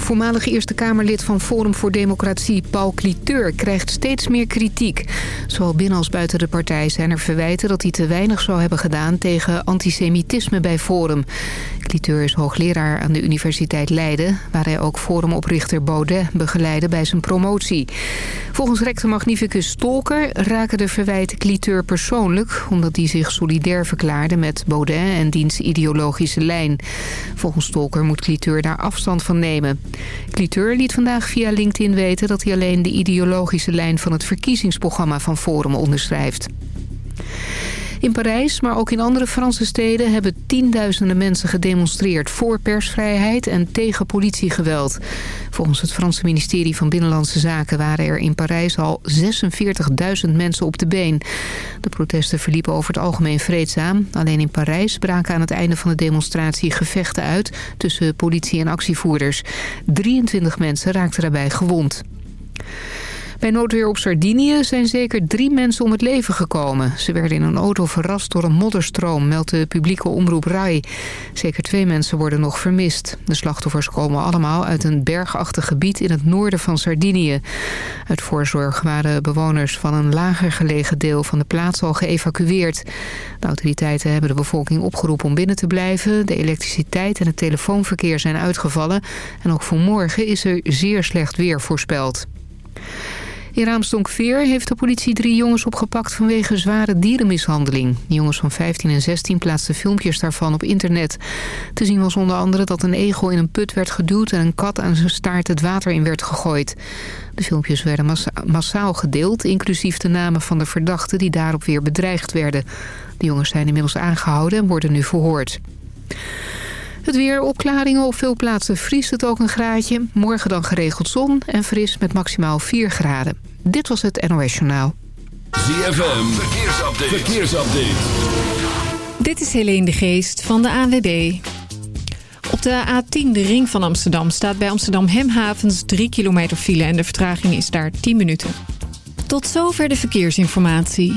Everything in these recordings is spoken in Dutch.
Voormalig Eerste Kamerlid van Forum voor Democratie Paul Cliteur krijgt steeds meer kritiek. Zowel binnen als buiten de partij zijn er verwijten dat hij te weinig zou hebben gedaan tegen antisemitisme bij Forum. Cliteur is hoogleraar aan de Universiteit Leiden, waar hij ook Forumoprichter Baudet begeleidde bij zijn promotie. Volgens rector Magnificus Stolker raken de verwijten Cliteur persoonlijk, omdat hij zich solidair verklaarde met Baudet en diens ideologische lijn. Volgens Stolker moet Cliteur daar afstand van nemen. Cliteur liet vandaag via LinkedIn weten dat hij alleen de ideologische lijn van het verkiezingsprogramma van Forum onderschrijft. In Parijs, maar ook in andere Franse steden... hebben tienduizenden mensen gedemonstreerd voor persvrijheid en tegen politiegeweld. Volgens het Franse ministerie van Binnenlandse Zaken... waren er in Parijs al 46.000 mensen op de been. De protesten verliepen over het algemeen vreedzaam. Alleen in Parijs braken aan het einde van de demonstratie gevechten uit... tussen politie en actievoerders. 23 mensen raakten daarbij gewond. Bij noodweer op Sardinië zijn zeker drie mensen om het leven gekomen. Ze werden in een auto verrast door een modderstroom, meldt de publieke omroep RAI. Zeker twee mensen worden nog vermist. De slachtoffers komen allemaal uit een bergachtig gebied in het noorden van Sardinië. Uit voorzorg waren bewoners van een lager gelegen deel van de plaats al geëvacueerd. De autoriteiten hebben de bevolking opgeroepen om binnen te blijven. De elektriciteit en het telefoonverkeer zijn uitgevallen. En ook voor morgen is er zeer slecht weer voorspeld. In Raamsdonkveer heeft de politie drie jongens opgepakt vanwege zware dierenmishandeling. De jongens van 15 en 16 plaatsten filmpjes daarvan op internet. Te zien was onder andere dat een egel in een put werd geduwd en een kat aan zijn staart het water in werd gegooid. De filmpjes werden massaal gedeeld, inclusief de namen van de verdachten die daarop weer bedreigd werden. De jongens zijn inmiddels aangehouden en worden nu verhoord. Het weer, opklaringen op veel plaatsen vriest het ook een graadje. Morgen dan geregeld zon en fris met maximaal 4 graden. Dit was het NOS Journaal. ZFM, verkeersupdate. verkeersupdate. Dit is Helene de Geest van de ANWB. Op de A10, de ring van Amsterdam, staat bij Amsterdam Hemhavens 3 kilometer file... en de vertraging is daar 10 minuten. Tot zover de verkeersinformatie.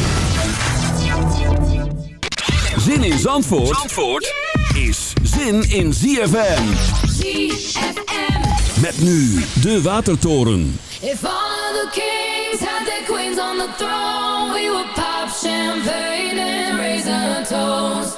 Zin in Zandvoort, Zandvoort is zin in ZFM. ZFM. Met nu de Watertoren. If all of the kings had their queens on the throne, we would pop champagne and raise a toast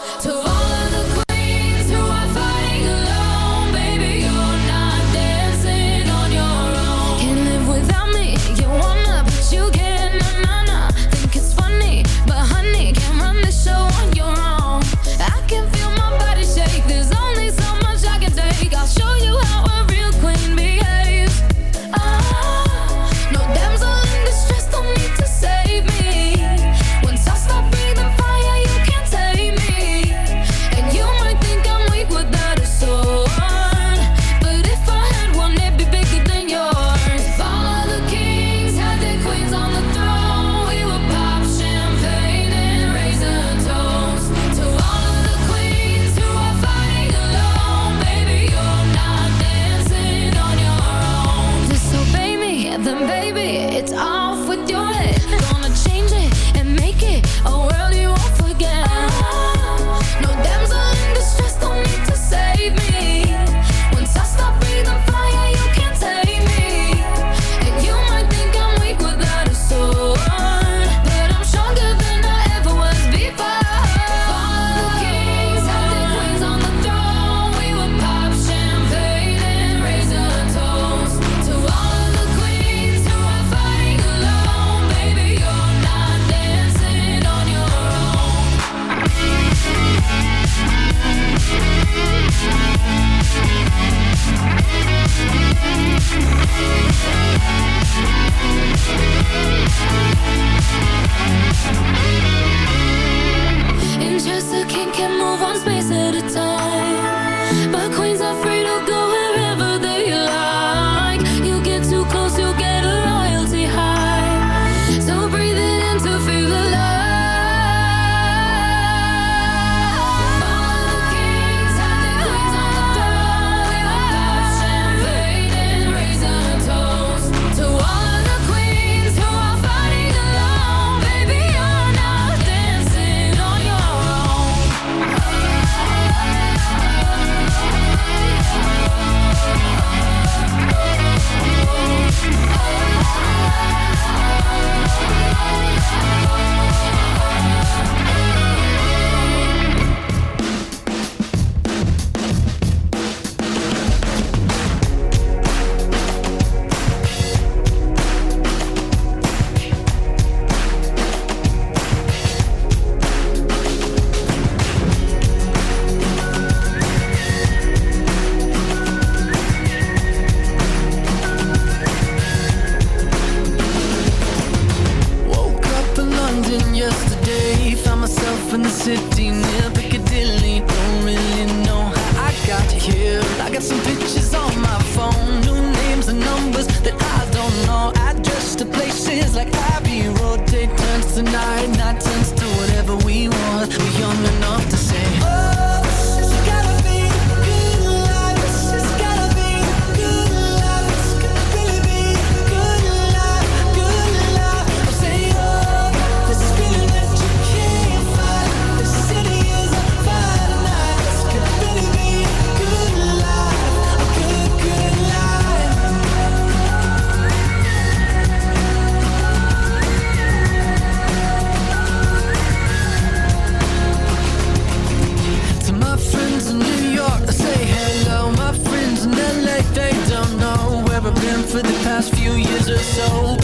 So.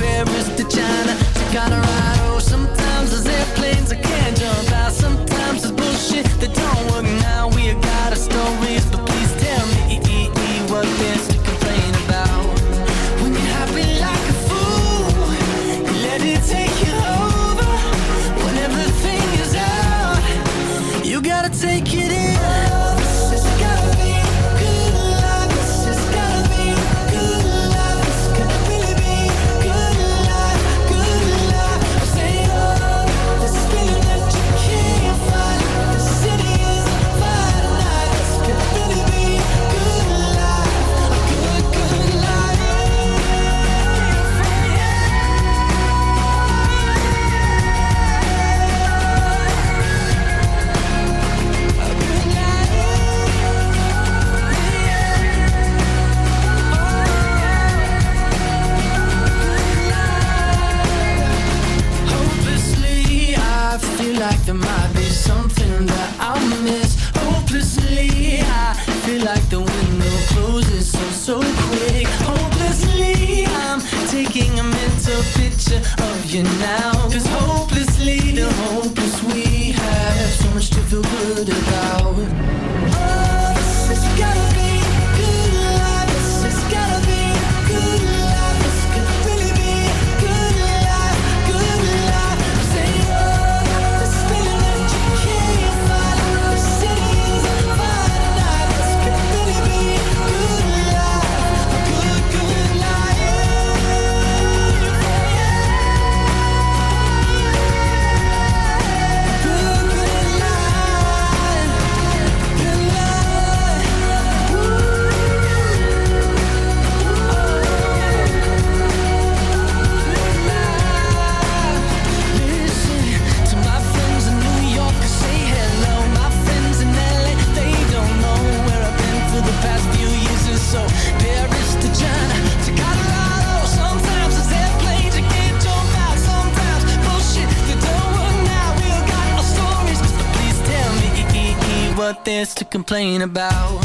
There's to complain about.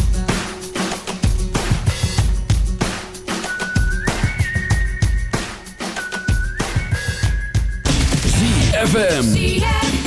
ZFM. ZFM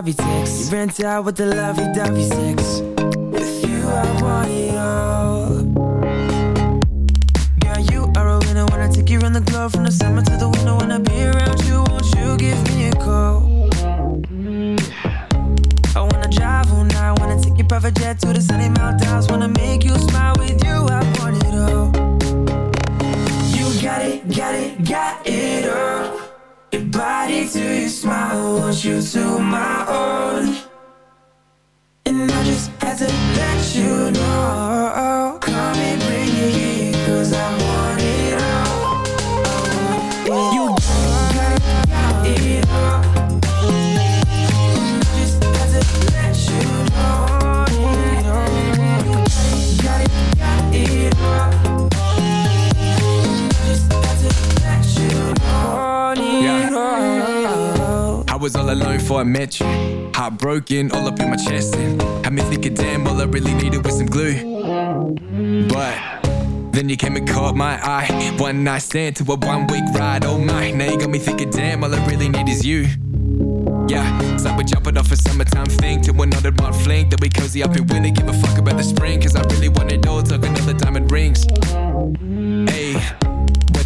lovey-dovey. You rent out with the lovey-dovey sex. Was all alone before I met you. Heartbroken, all up in my chest, and had me thinking, damn, all I really needed was some glue. But then you came and caught my eye. One night stand to a one week ride. Oh my, now you got me thinking, damn, all I really need is you. Yeah, like we're jumping off a summertime thing to another one fling. Then we cozy up in winter, give a fuck about the spring. Cause I really want all, talking all the diamond rings. Hey,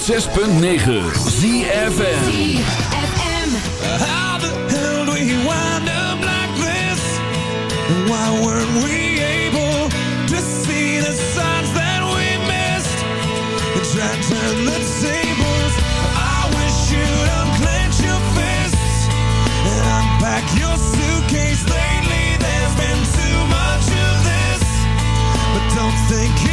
106.9 ZFN How the hell do we wind up like this? Why weren't we able to see the signs that we missed? And try to turn the tables. I wish you'd unclench your fists and unpack your suitcase. Lately, there's been too much of this. But don't think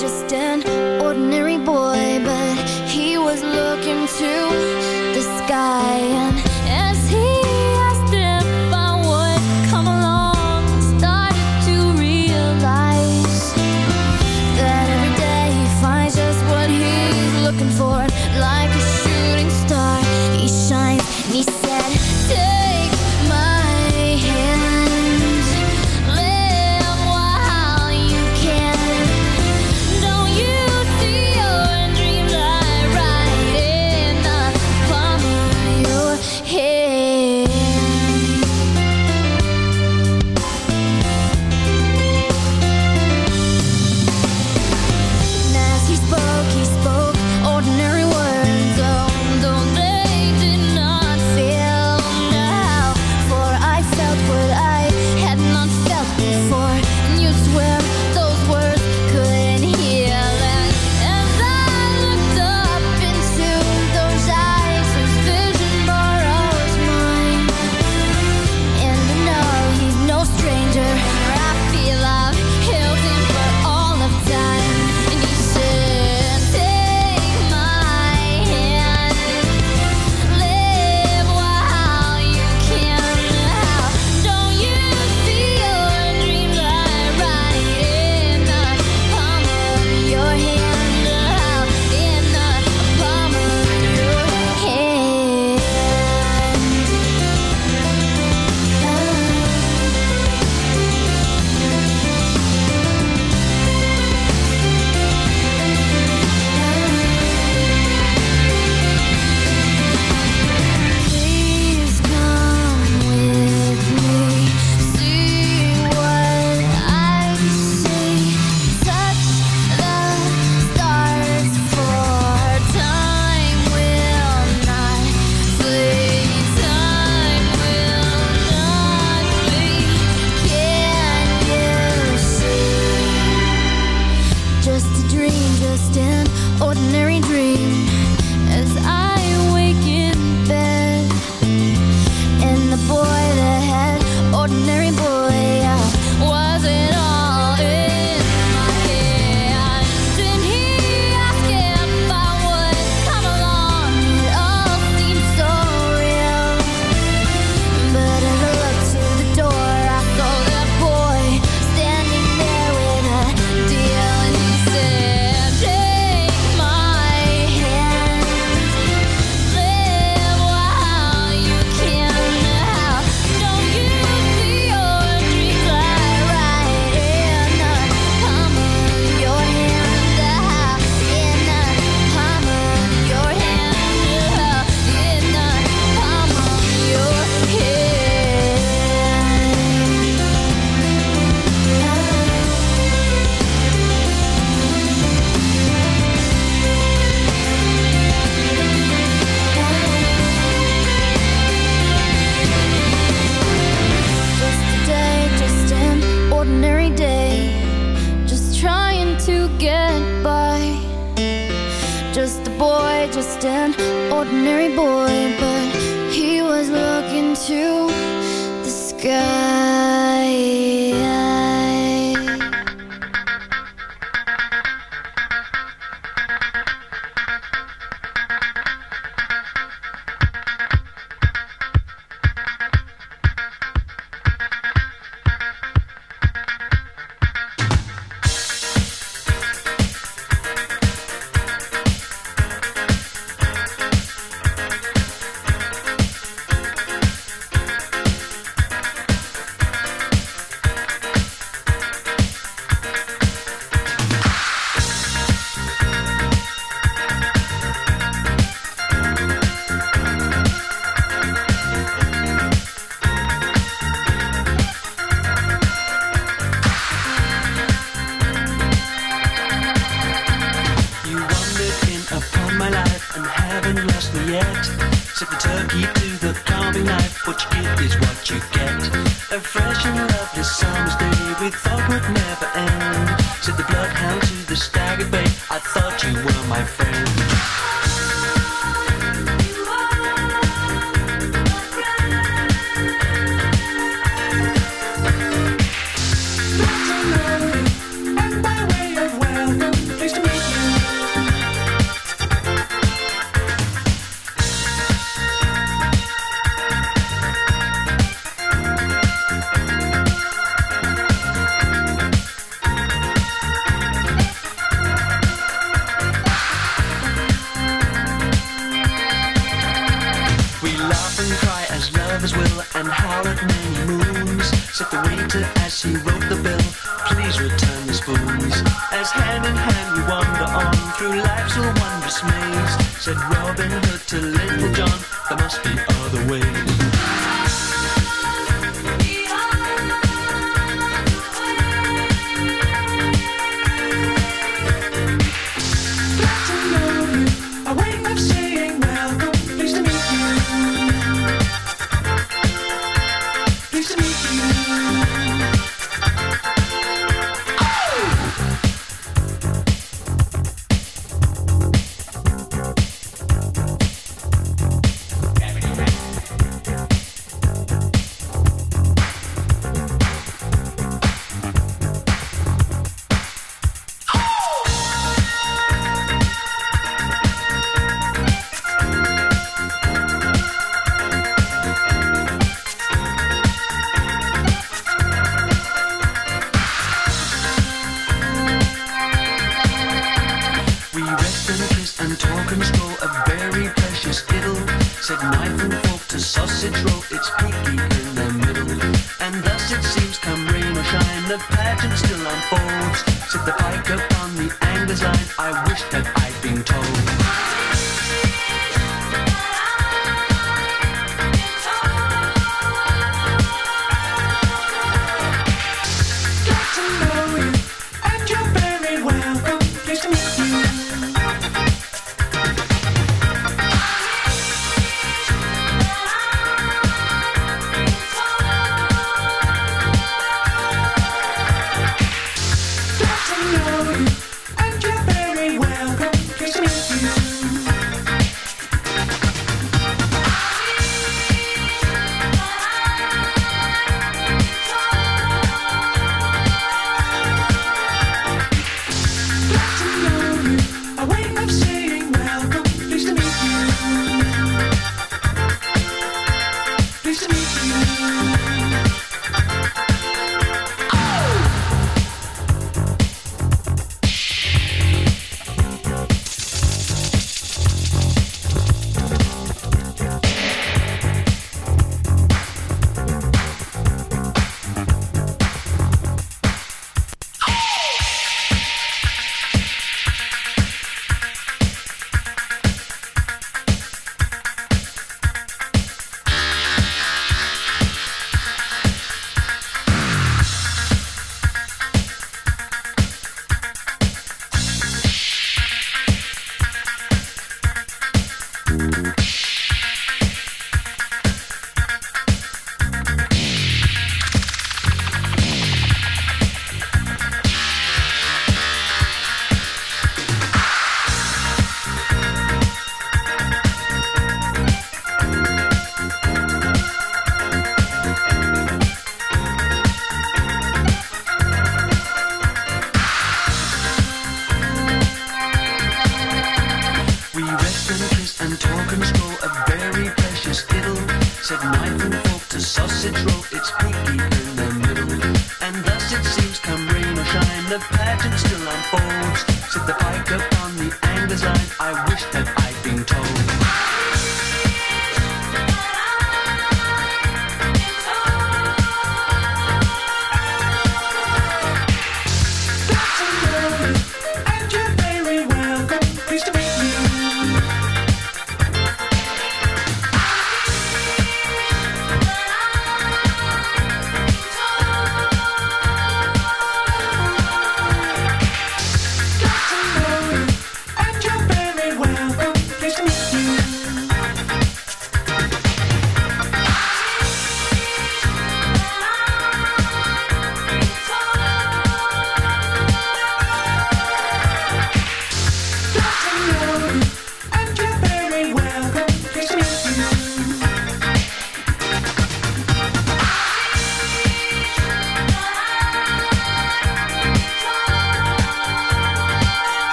just an ordinary boy. But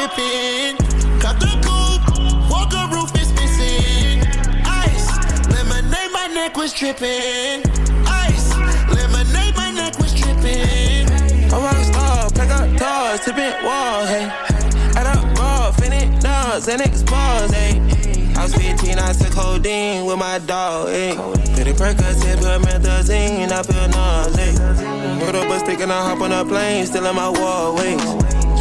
tripping. Cut the coupe, walker roof is missing. Ice, lemonade, my neck was tripping. Ice, lemonade, my neck was tripping. A rock star, pack up doors, tipping walls, hey. Add up raw, finish nuts, and expose, hey. I was 15, I took codeine with my dog, ayy. Pretty Percocet, put methazine, I feel nauseous. Put up a stick and I hop on a plane, still in my wall, ways.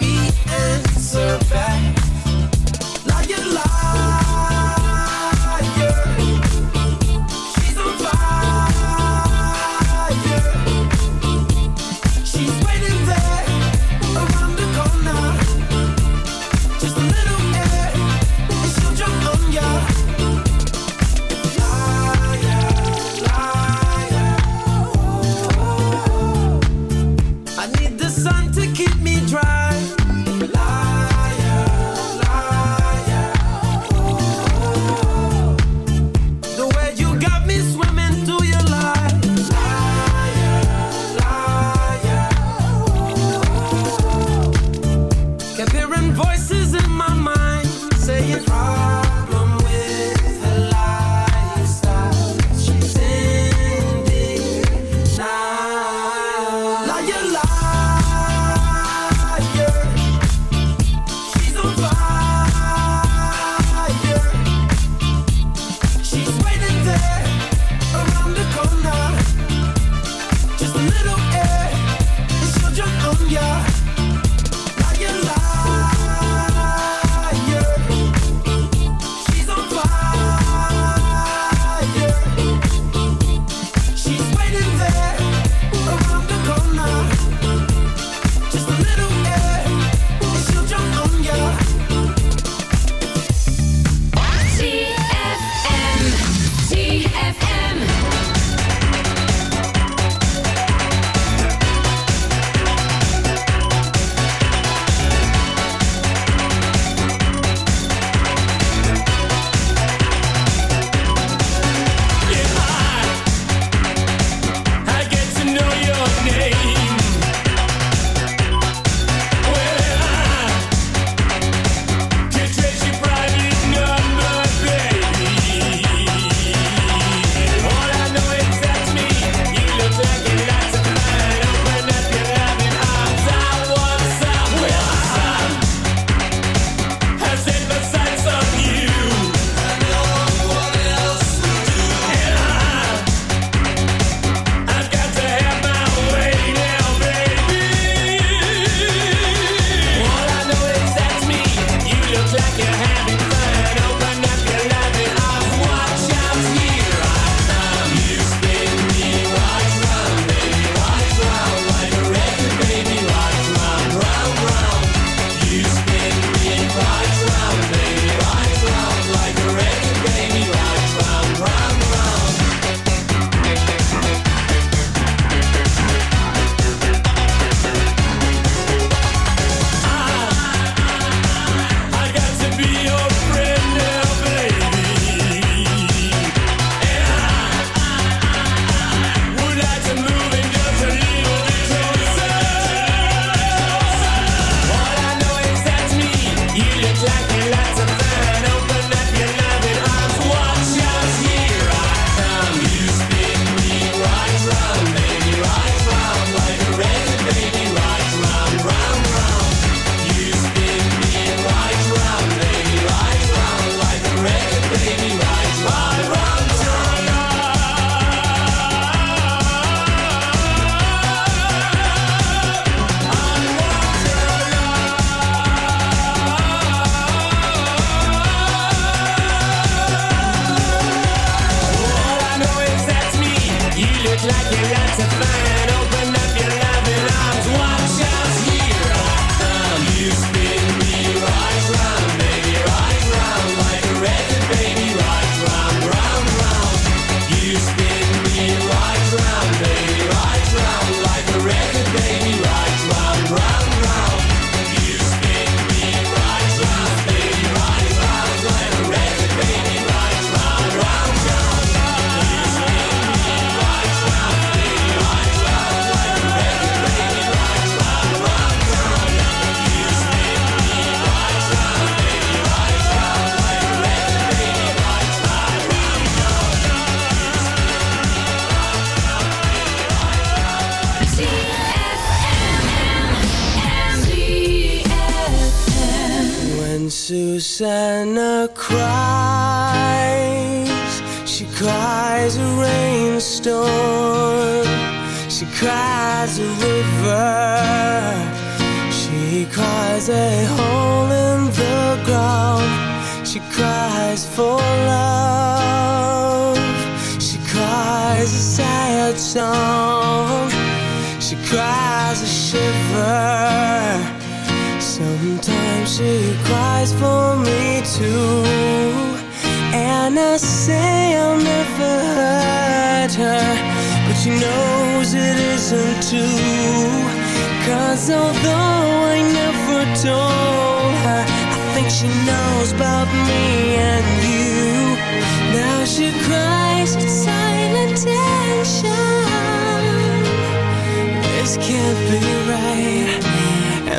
me and survive.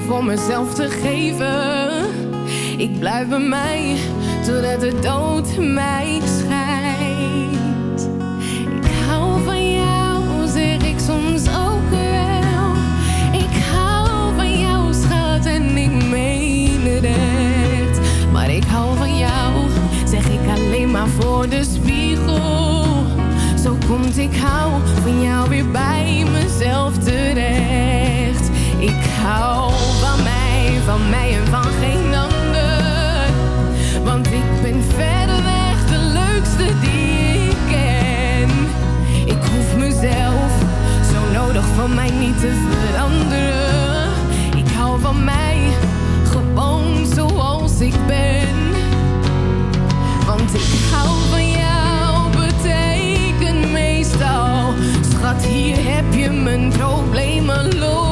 Voor mezelf te geven. Ik blijf bij mij totdat de dood mij scheidt. Ik hou van jou, zeg ik soms ook wel. Ik hou van jou, schat, en ik meen het echt. Maar ik hou van jou, zeg ik alleen maar voor de spiegel. Zo komt ik hou van jou weer bij mezelf terecht. Ik hou van mij, van mij en van geen ander. Want ik ben verreweg de leukste die ik ken. Ik hoef mezelf zo nodig van mij niet te veranderen. Ik hou van mij gewoon zoals ik ben. Want ik hou van jou, betekent meestal. Schat, hier heb je mijn problemen los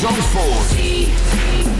Zandvoort.